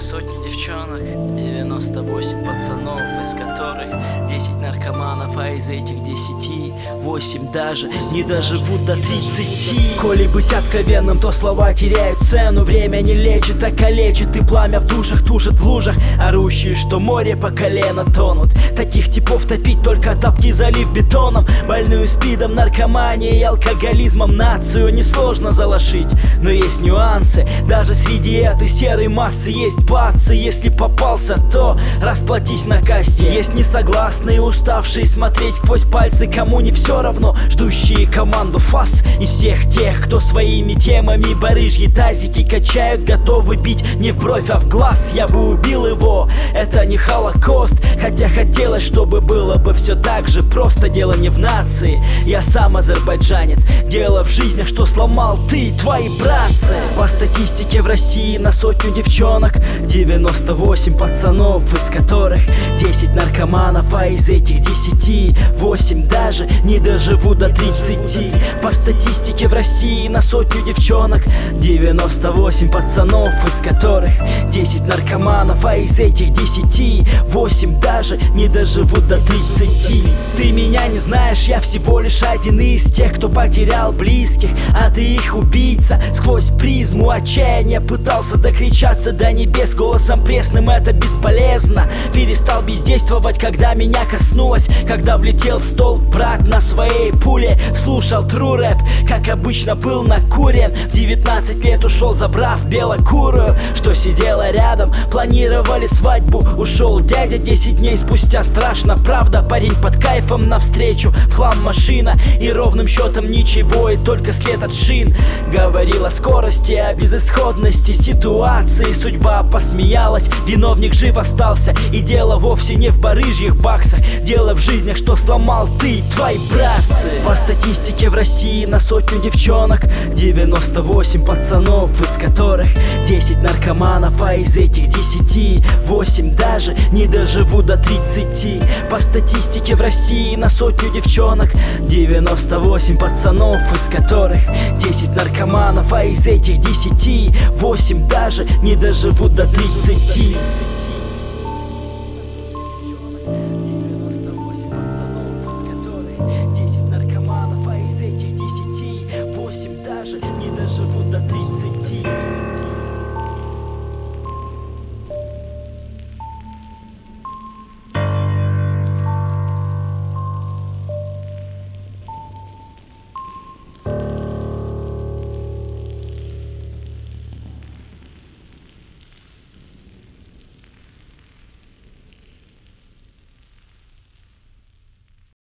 сотню девчонок 98 пацанов, из которых 10 наркоманов А из этих 10 8 даже не доживут до 30 Коли быть откровенным, то слова теряют цену. Время не лечит, а калечит И пламя в душах тушит в лужах. Орущие, что море по колено тонут. Таких типов топить только топки залив бетоном. Больную спидом, наркоманией алкоголизмом Нацию. Несложно залошить, но есть нюансы. Даже среди этой серой массы есть бацы. Если попался, то расплатись на кассе. Есть несогласные, уставшие смотреть сквозь пальцы. Кому не все равно, ждущие команду фас. И всех тех, кто своими темами барыжьи тазики качают Готовы бить не в бровь, а в глаз. Я бы убил его, это не холокост. Хотя хотелось, чтобы было бы все так же Просто. Дело не в нации Я сам азербайджанец. Дело в жизнях, что сломал ты и твои братцы. По статистике в России на сотню девчонок 98 пацанов, из которых 10 наркоманов А из этих 10 8 даже не доживут до 30 По статистике в России на сотню девчонок. 98 пацанов, из которых 10 наркоманов А из этих 10 8 даже не доживут до 30 Ты меня не знаешь, я всего лишь один из тех, кто потерял близких. А ты их убийца Сквозь призму отчаяния пытался докричаться до небес. Голосом пресным это бесполезно. Перестал бездействовать, когда меня коснулось. Когда влетел в стол брат на своей пуле Слушал true рэп, как обычно был накурен В 19 лет ушел, забрав белокурую Что сидела рядом, планировали свадьбу Ушел дядя. 10 дней спустя, страшно правда Парень под кайфом навстречу, в хлам машина И ровным счетом ничего, и только след от шин. Говорил о скорости, о безысходности ситуации. Судьба посмеялась, виновник жив остался. И дело вовсе не в барыжьих баксах. Дело в жизнях, что сломал ты твои братцы. По статистике в России на сотню девчонок. 98 пацанов, из которых 10 наркоманов. А из этих 10 8 даже не доживут до 30 По статистике в России России на сотню девчонок. 98 пацанов, из которых 10 наркоманов. А из этих 10, 8 даже не доживут до 30 а даже не доживут до 30.